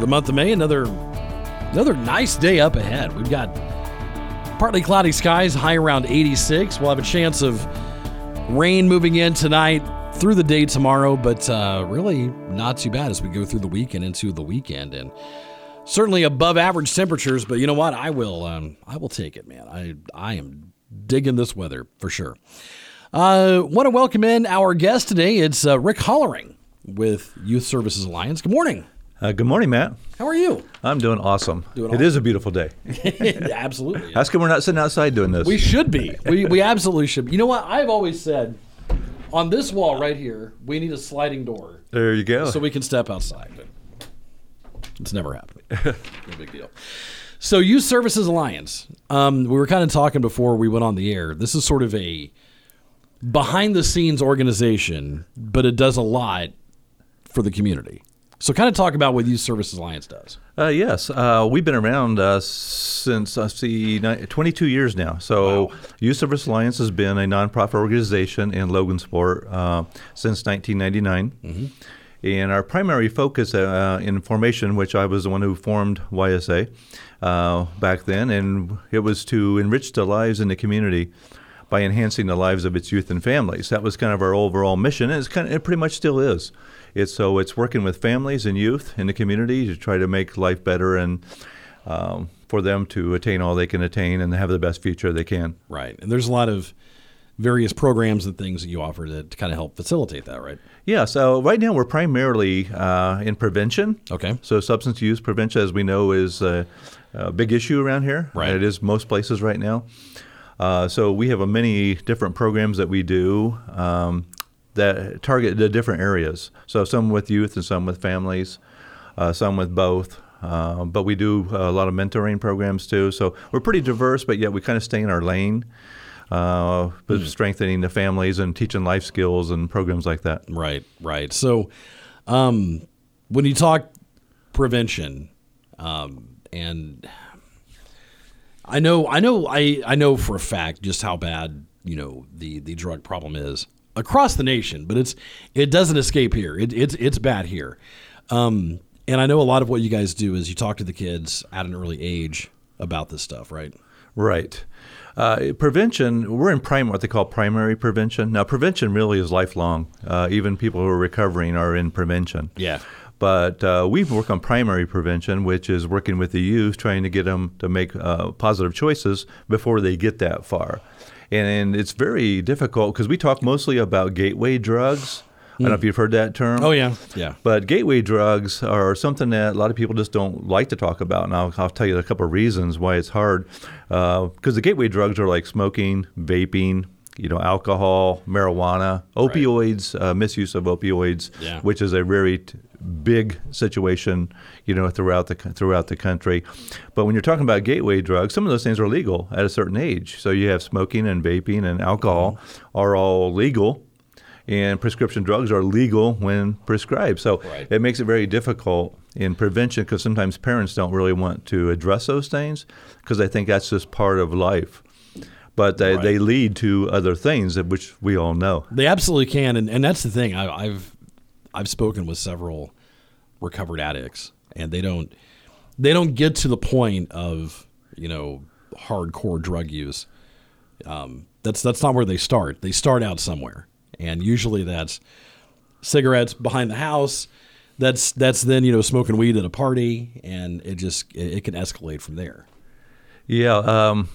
the month of May. Another another nice day up ahead. We've got partly cloudy skies, high around 86. We'll have a chance of rain moving in tonight through the day tomorrow, but uh, really not too bad as we go through the weekend into the weekend. And certainly above average temperatures, but you know what? I will um, I will take it, man. I I am digging this weather for sure. Uh, want to welcome in our guest today. It's uh, Rick Hollering with Youth Services Alliance. Good morning. Uh, good morning, Matt. How are you? I'm doing awesome. Doing It awesome. is a beautiful day. absolutely. How come we're not sitting outside doing this? We should be. We, we absolutely should. be. You know what? I've always said on this wall right here, we need a sliding door there you go. so we can step outside. It's never happened. no big deal. So, Youth Services Alliance. Um, we were kind of talking before we went on the air. This is sort of a behind the scenes organization, but it does a lot for the community. So, kind of talk about what Youth Services Alliance does. uh, yes, uh, we've been around uh, since I see ni- 22 years now. So, Youth Service Alliance has been a nonprofit organization in Logansport uh, since 1999. And our primary focus uh, in formation, which I was the one who formed YSA uh, back then, and it was to enrich the lives in the community by enhancing the lives of its youth and families. That was kind of our overall mission, and it's kind of, it pretty much still is. It's so it's working with families and youth in the community to try to make life better and um, for them to attain all they can attain and have the best future they can. Right. And there's a lot of various programs and things that you offer that kind of help facilitate that, right? Yeah. So right now we're primarily uh, in prevention. Okay. So substance use prevention, as we know, is a, a big issue around here. Right. It is most places right now. Uh, so we have a many different programs that we do um, that target the different areas. So some with youth and some with families, uh, some with both. Uh, but we do a lot of mentoring programs too. So we're pretty diverse, but yet we kind of stay in our lane, uh, but strengthening the families and teaching life skills and programs like that. Right, right. So, um, when you talk prevention, um, and I know, I know, I, I know for a fact just how bad you know the the drug problem is across the nation, but it's it doesn't escape here. It, it's it's bad here, um, and I know a lot of what you guys do is you talk to the kids at an early age about this stuff, right? Right. Uh, prevention, we're in prime, what they call primary prevention. Now, prevention really is lifelong. Uh, even people who are recovering are in prevention. Yeah. But uh, we work on primary prevention, which is working with the youth, trying to get them to make uh, positive choices before they get that far. And, it's very difficult because we talk mostly about gateway drugs. I don't know if hmm. you've heard that term. Oh yeah, yeah. But gateway drugs are something that a lot of people just don't like to talk about. And I'll, I'll tell you a couple of reasons why it's hard. Uh, because the gateway drugs are like smoking, vaping, you know, alcohol, marijuana, opioids, uh, misuse of opioids, Yeah. which is a very t- big situation, you know, throughout the throughout the country. But when you're talking about gateway drugs, some of those things are legal at a certain age. So you have smoking and vaping and alcohol are all legal and prescription drugs are legal when prescribed. So Right. it makes it very difficult in prevention because sometimes parents don't really want to address those things because they think that's just part of life. But they, Right. they lead to other things which we all know. They absolutely can, and, and that's the thing. I, I've I've spoken with several recovered addicts, and they don't they don't get to the point of you know hardcore drug use. Um, that's that's not where they start. They start out somewhere, and usually that's cigarettes behind the house. That's that's then you know smoking weed at a party, and it just it, it can escalate from there. Yeah, um,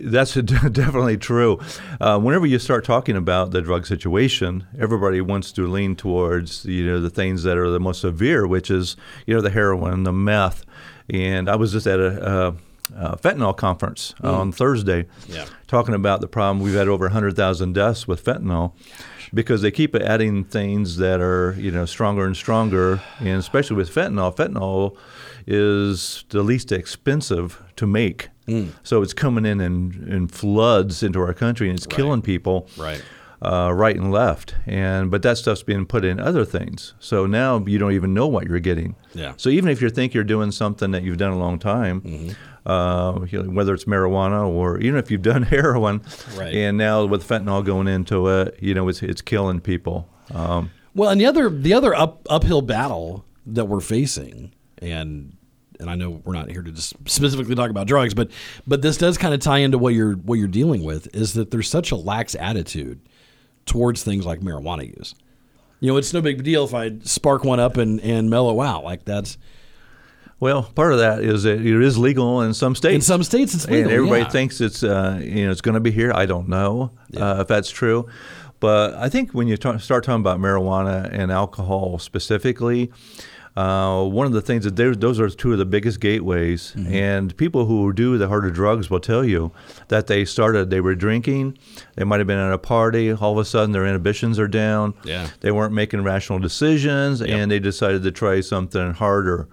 that's definitely true. Uh, whenever you start talking about the drug situation, everybody wants to lean towards you know the things that are the most severe, which is you know the heroin, the meth. And I was just at a, uh uh fentanyl conference on Thursday, Yeah. talking about the problem. We've had over 100,000 deaths with fentanyl, because they keep adding things that are you know stronger and stronger, and especially with fentanyl. Fentanyl is the least expensive to make, so it's coming in in, in floods into our country, and it's killing people Right. uh, right and left. And but that stuff's being put in other things. So now you don't even know what you're getting. Yeah. So even if you think you're doing something that you've done a long time, Mm-hmm. uh, you know, whether it's marijuana or even if you've done heroin, Right. and now with fentanyl going into it, you know, it's it's killing people. Um, Well, and the other the other up uphill battle that we're facing, and and I know we're not here to just specifically talk about drugs, but but this does kind of tie into what you're what you're dealing with is that there's such a lax attitude towards things like marijuana use. You know, it's no big deal if I spark one up and and mellow out. Like that's well, part of that is that it is legal in some states. in some states it's legal. and everybody yeah. thinks it's uh, you know it's going to be here. I don't know uh, if that's true, but I think when you ta- start talking about marijuana and alcohol specifically, uh, one of the things that those are two of the biggest gateways, Mm-hmm. and people who do the harder drugs will tell you that they started they were drinking, they might have been at a party, all of a sudden their inhibitions are down, Yeah. they weren't making rational decisions, and they decided to try something harder.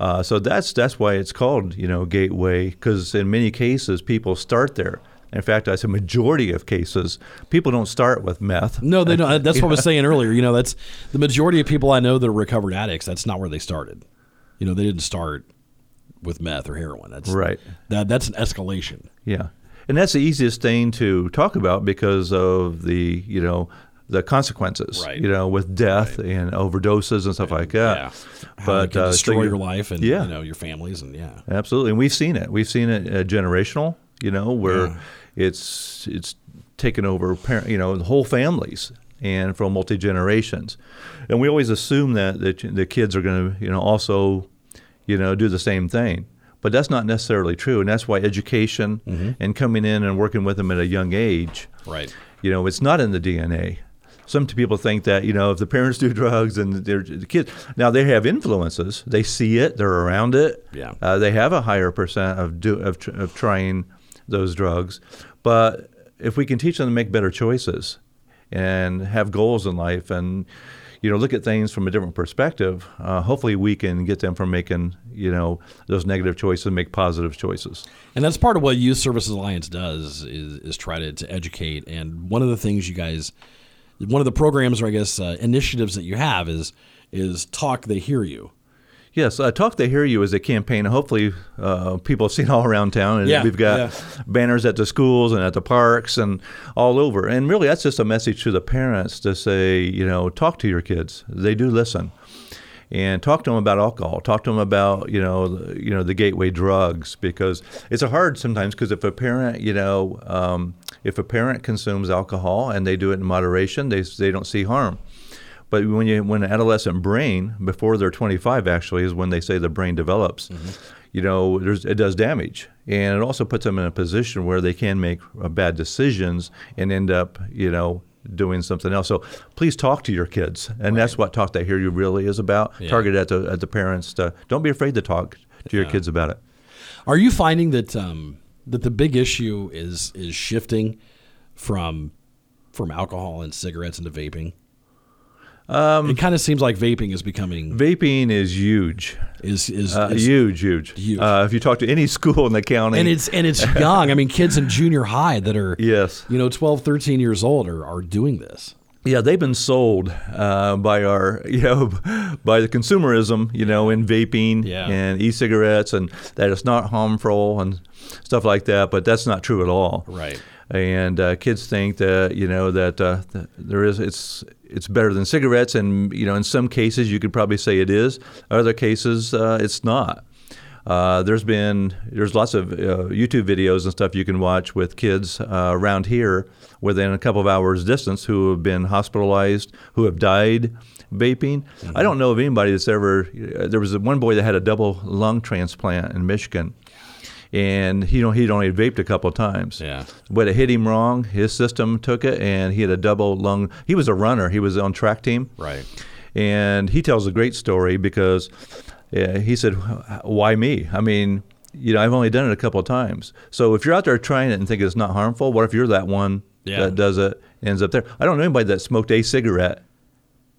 Uh, so that's that's why it's called you know gateway because in many cases people start there. In fact, that's a majority of cases. People don't start with meth. No, they don't. That's what I was saying earlier. You know, that's the majority of people I know that are recovered addicts. That's not where they started. You know, they didn't start with meth or heroin. That's Right. That that's an escalation. Yeah, and that's the easiest thing to talk about because of the you know the consequences. Right. You know, with death and overdoses and stuff like that. Yeah. Can uh, destroy you're- your life and yeah. you know your families and yeah. Absolutely, and we've seen it. We've seen it uh, generational. You know, where it's it's taken over. Parent, you know, the whole families and from multi generations, and we always assume that that the kids are going to you know also you know do the same thing. But that's not necessarily true, and that's why education and coming in and working with them at a young age, Right. you know, it's not in the DNA. Some people think that you know if the parents do drugs and they're the kids now they have influences, they see it, they're around it, Yeah. uh, they have a higher percent of do of, of trying those drugs, but if we can teach them to make better choices and have goals in life and you know look at things from a different perspective, uh, hopefully we can get them from making you know those negative choices and make positive choices. And that's part of what Youth Services Alliance does is, is try to, to educate. And one of the things you guys, one of the programs or I guess uh, initiatives that you have is is talk they hear you. Yes, uh, Talk They Hear You is a campaign. Hopefully, uh, people have seen all around town, and Yeah, we've got yeah. banners at the schools and at the parks and all over. And really, that's just a message to the parents to say, you know, talk to your kids. They do listen, and talk to them about alcohol. Talk to them about, you know, the, you know, the gateway drugs because it's a hard sometimes because if a parent, you know, um, if a parent consumes alcohol and they do it in moderation, they they don't see harm. But when you when an adolescent brain before they're 25 actually is when they say the brain develops. You know, there's, it does damage, and it also puts them in a position where they can make uh, bad decisions and end up, you know, doing something else. So please talk to your kids, and that's what Talk They Hear You really is about. Yeah. Targeted at the at the parents. To, don't be afraid to talk to your kids about it. Are you finding that um, that the big issue is is shifting from from alcohol and cigarettes into vaping? Um, it kind of seems like vaping is becoming Vaping is huge, is is, uh, is- huge, huge. huge. Uh, if you talk to any school in the county, and it's and it's young. I mean, kids in junior high that are yes, you know 12, 13 years old are, are doing this. Yeah, they've been sold uh, by our, you know, by the consumerism, you know, in vaping Yeah. and e-cigarettes, and that it's not harmful and stuff like that. But that's not true at all. Right. And uh, kids think that you know that uh, th- there is it's it's better than cigarettes, and you know, in some cases you could probably say it is. Other cases uh, it's not. Uh, there's been there's lots of uh, YouTube videos and stuff you can watch with kids uh, around here within a couple of hours distance who have been hospitalized, who have died vaping. I don't know of anybody that's ever. Uh, there was one boy that had a double lung transplant in Michigan, and he don't he'd only vaped a couple of times. Yeah. but it hit him wrong. His system took it, and he had a double lung. He was a runner. He was on track team. Right. And he tells a great story because uh, he said, "Why me? I mean, you know, I've only done it a couple of times. So if you're out there trying it and think it's not harmful, what if you're that one Yeah. that does it ends up there. I don't know anybody that smoked a cigarette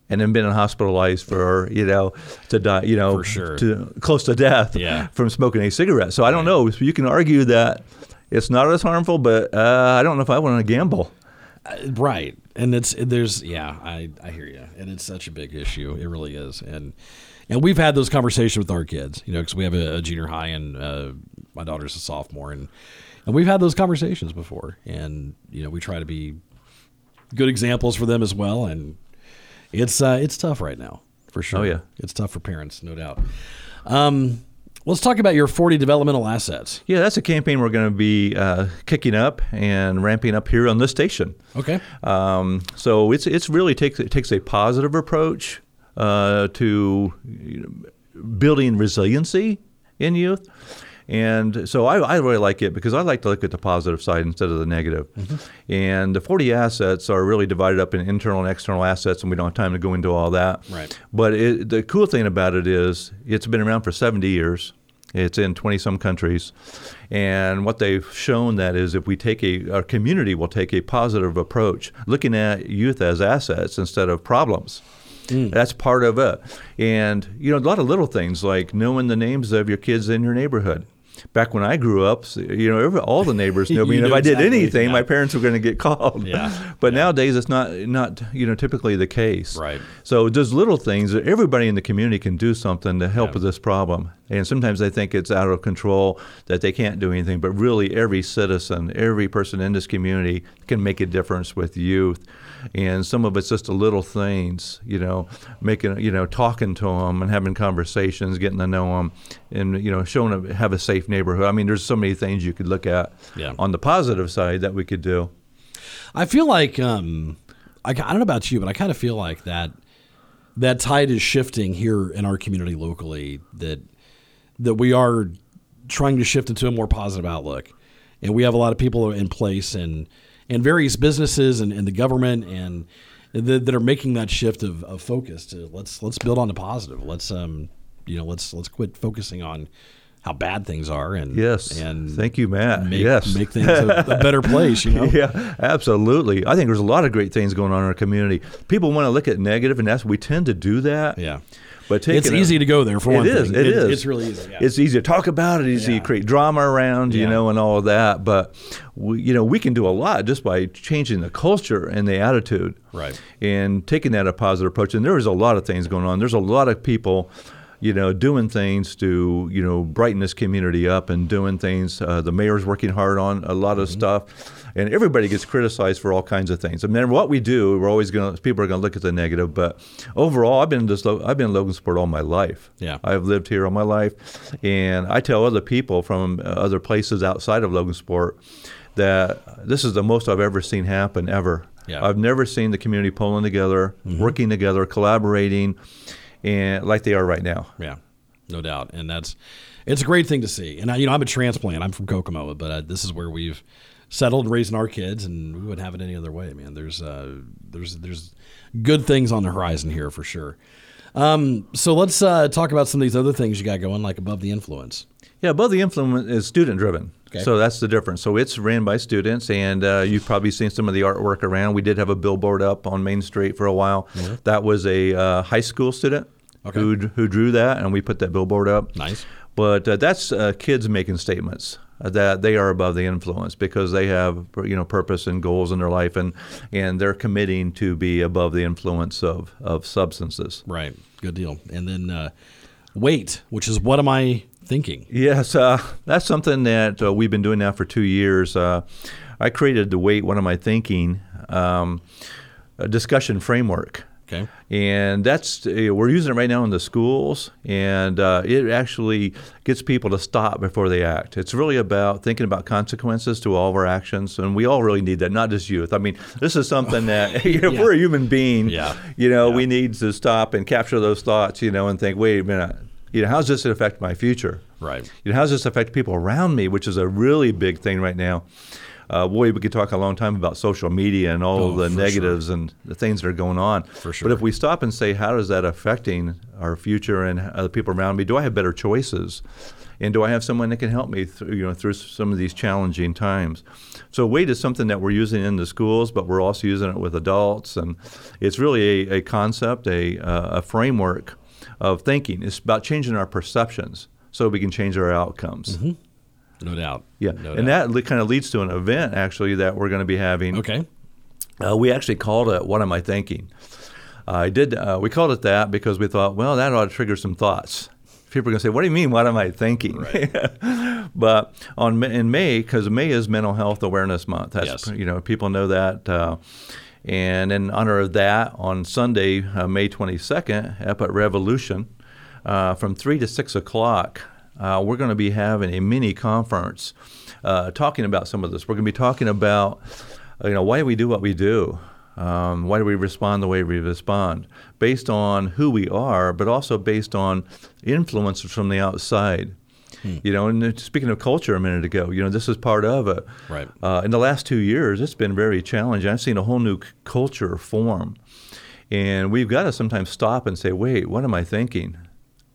and then been hospitalized for you know to die you know sure. to close to death Yeah. from smoking a cigarette. So I don't know. You can argue that it's not as harmful, but uh, I don't know if I want to gamble. Right. And it's there's yeah, I I hear you. And it's such a big issue. It really is. And and we've had those conversations with our kids, you know, because we have a, a junior high and uh, my daughter's a sophomore, and and we've had those conversations before. And you know, we try to be good examples for them as well. And it's uh, it's tough right now for sure. Oh, yeah. it's tough for parents, no doubt. Um, let's talk about your 40 developmental assets. Yeah, that's a campaign we're going to be uh, kicking up and ramping up here on this station. Okay. Um, so it's it's really takes it takes a positive approach uh, to you know, building resiliency in youth. And so I, I really like it because I like to look at the positive side instead of the negative. Mm-hmm. And the 40 assets are really divided up in internal and external assets, and we don't have time to go into all that. Right. But it, the cool thing about it is it's been around for 70 years. It's in 20 some countries. And what they've shown that is if we take a, our community will take a positive approach, looking at youth as assets instead of problems. Mm. That's part of it. And, you know, a lot of little things like knowing the names of your kids in your neighborhood. Back when I grew up, you know, every, all the neighbors knew me. And if knew I did anything, yeah. my parents were going to get called. Yeah. But nowadays, it's not, not, you know, typically the case. Right. So there's little things that everybody in the community can do something to help Yeah. with this problem. And sometimes they think it's out of control, that they can't do anything. But really, every citizen, every person in this community can make a difference with youth. And some of it's just the little things, you know, making, you know, talking to them and having conversations, getting to know them, and you know, showing them have a safe neighborhood. I mean, there's so many things you could look at Yeah. on the positive side that we could do. I feel like um, I, I don't know about you, but I kind of feel like that that tide is shifting here in our community locally. That that we are trying to shift into a more positive outlook, and we have a lot of people in place and and various businesses and, and the government and that, that are making that shift of, of focus to let's let's build on the positive. Let's um you know let's let's quit focusing on how bad things are and Yes. and Thank you, Matt. make, yes. make things a, a better place. You know. Yeah, absolutely. I think there's a lot of great things going on in our community. People want to look at negative, and that's we tend to do that. Yeah. But It's a- easy to go there for It one is, thing. it is. It's really easy. Yeah. It's easy to talk about it. Easy Yeah. to create drama around, you Yeah. know, and all of that. But we, you know, we can do a lot just by changing the culture and the attitude, Right. And taking that a positive approach. And there is a lot of things going on. There's a lot of people, you know, doing things to you know brighten this community up and doing things. Uh, the mayor's working hard on a lot of Mm-hmm. stuff. And everybody gets criticized for all kinds of things. I mean, what we do, we're always going to, people are going to look at the negative. But overall, I've been in this, Lo- I've been in Logansport all my life. Yeah. I've lived here all my life, and I tell other people from uh, other places outside of Logansport that this is the most I've ever seen happen ever. Yeah. I've never seen the community pulling together, working together, collaborating, and like they are right now. Yeah, no doubt, and that's it's a great thing to see. And I, you know, I'm a transplant. I'm from Kokomo, but uh, this is where we've settled raising our kids, and we wouldn't have it any other way, man. There's uh, there's there's good things on the horizon here for sure. Um, so let's uh, talk about some of these other things you got going, like above the influence. Yeah, above the influence is student driven. Okay. So that's the difference. So it's ran by students, and uh, you've probably seen some of the artwork around. We did have a billboard up on Main Street for a while. That was a uh, high school student Okay. who who drew that, and we put that billboard up. Nice. But uh, that's uh, kids making statements that they are above the influence because they have you know purpose and goals in their life, and and they're committing to be above the influence of of substances. Right, good deal. And then uh, WAIT, which is what am I thinking? Yes, uh, that's something that uh, we've been doing now for two years. Uh, I created the WAIT. What Am I Thinking? Um, a discussion framework. Okay. And that's uh, we're using it right now in the schools, and uh, it actually gets people to stop before they act. It's really about thinking about consequences to all of our actions, and we all really need that, not just youth. I mean, this is something that you know, if we're a human being, Yeah. you know, Yeah. we need to stop and capture those thoughts, you know, and think, wait a minute, you know, how's this affect my future? Right. You know, how does this affect people around me, which is a really big thing right now? Uh, boy, we could talk a long time about social media and all Oh, the negatives and the things that are going on. For sure. But if we stop and say, how is that affecting our future and the people around me? Do I have better choices? And do I have someone that can help me through, you know, through some of these challenging times? So WAIT is something that we're using in the schools, but we're also using it with adults, and it's really a, a concept, a, uh, a framework of thinking. It's about changing our perceptions so we can change our outcomes. No doubt. Yeah, No and doubt. that kind of leads to an event actually that we're going to be having. Okay. Uh, we actually called it "What Am I Thinking." I did. Uh, we called it that because we thought, well, that ought to trigger some thoughts. People are going to say, "What do you mean? What am I thinking?" but on in May, because May is Mental Health Awareness Month. That's Yes. you know people know that. Uh, and in honor of that, on Sunday, uh, May 22nd, up at Revolution, uh, from 3 to 6 o'clock, uh, we're going to be having a mini conference uh, talking about some of this. We're going to be talking about, you know, why do we do what we do? Um, why do we respond the way we respond? Based on who we are, but also based on influences from the outside. You know, and speaking of culture a minute ago, you know, this is part of it. Right. Uh, in the last two years, it's been very challenging. I've seen a whole new c- culture form. And we've got to sometimes stop and say, wait, what am I thinking?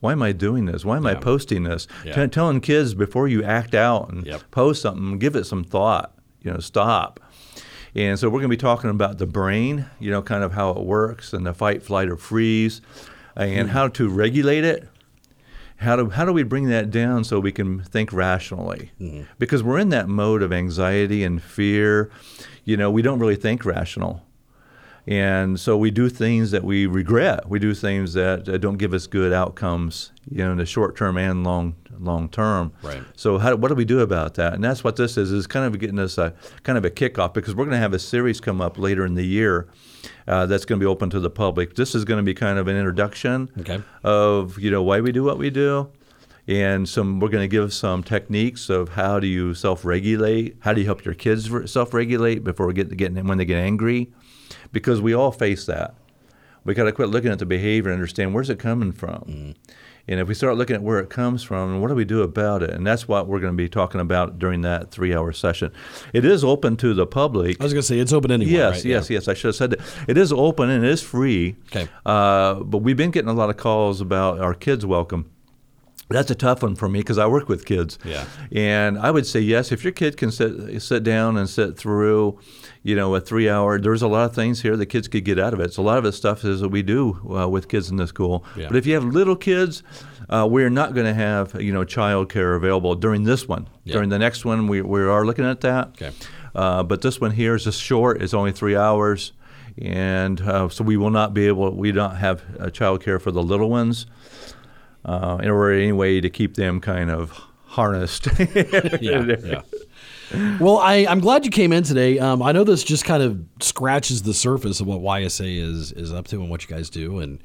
Why am I doing this? Why am I posting this? Yeah. T- telling kids before you act out and Yep. post something, give it some thought. You know, stop. And so we're going to be talking about the brain, you know, kind of how it works and the fight, flight, or freeze, and hmm. how to regulate it. How do, how do we bring that down so we can think rationally? Mm-hmm. Because we're in that mode of anxiety and fear. You know, we don't really think rational. And so we do things that we regret. We do things that uh, don't give us good outcomes, you know, in the short term and long long term. Right. So how, what do we do about that? And that's what this is is kind of getting us a kind of a kickoff because we're going to have a series come up later in the year uh, that's going to be open to the public. This is going to be kind of an introduction Okay. of you know why we do what we do. And some, we're going to give some techniques of how do you self-regulate, how do you help your kids self-regulate before we get getting when they get angry, because we all face that. We got to quit looking at the behavior and understand where's it coming from. And if we start looking at where it comes from, what do we do about it? And that's what we're going to be talking about during that three-hour session. It is open to the public. I was going to say it's open anyway. Yes, right? yes, Yeah. yes. I should have said that. It is open and it is free. Okay. Uh, but we've been getting a lot of calls about our kids' welcome. That's a tough one for me because I work with kids. Yeah. And I would say yes, if your kid can sit sit down and sit through, you know, a three hour. There's a lot of things here that kids could get out of it. So a lot of the stuff is that we do uh, with kids in the school. Yeah. But if you have little kids, uh, we're not going to have you know child care available during this one. Yeah. During the next one, we we are looking at that. Okay. Uh, but this one here is just short. It's only three hours, and uh, so we will not be able. We don't have uh, child care for the little ones, uh, in order any way to keep them kind of harnessed. yeah, yeah. Well, I, I'm glad you came in today. Um, I know this just kind of scratches the surface of what YSA is is up to and what you guys do, and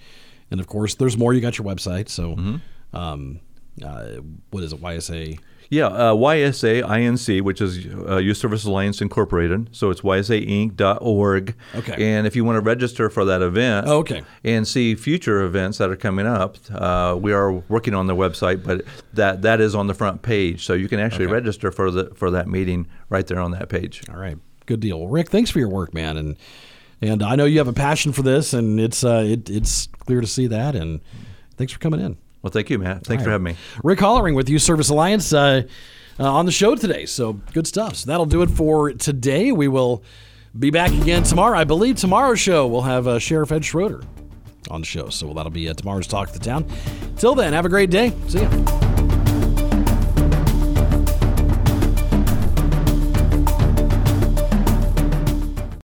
and of course, there's more. You got your website, so um, uh, what is it? YSA. Yeah, uh, YSA INC, which is uh, Youth Service Alliance Incorporated. So it's ysainc.org. Okay. And if you want to register for that event Oh, okay. and see future events that are coming up, uh, we are working on the website, but that that is on the front page. So you can actually Okay. register for the for that meeting right there on that page. All right, good deal. Well, Rick, thanks for your work, man, and and I know you have a passion for this, and it's uh, it, it's clear to see that. And thanks for coming in. Well, thank you, Matt. Thanks for having me. Rick Hollering with Youth Service Alliance uh, uh, on the show today. So good stuff. So that'll do it for today. We will be back again tomorrow. I believe tomorrow's show we'll have uh, Sheriff Ed Schroeder on the show. So that'll be uh, tomorrow's Talk of the Town. Till then, have a great day. See ya.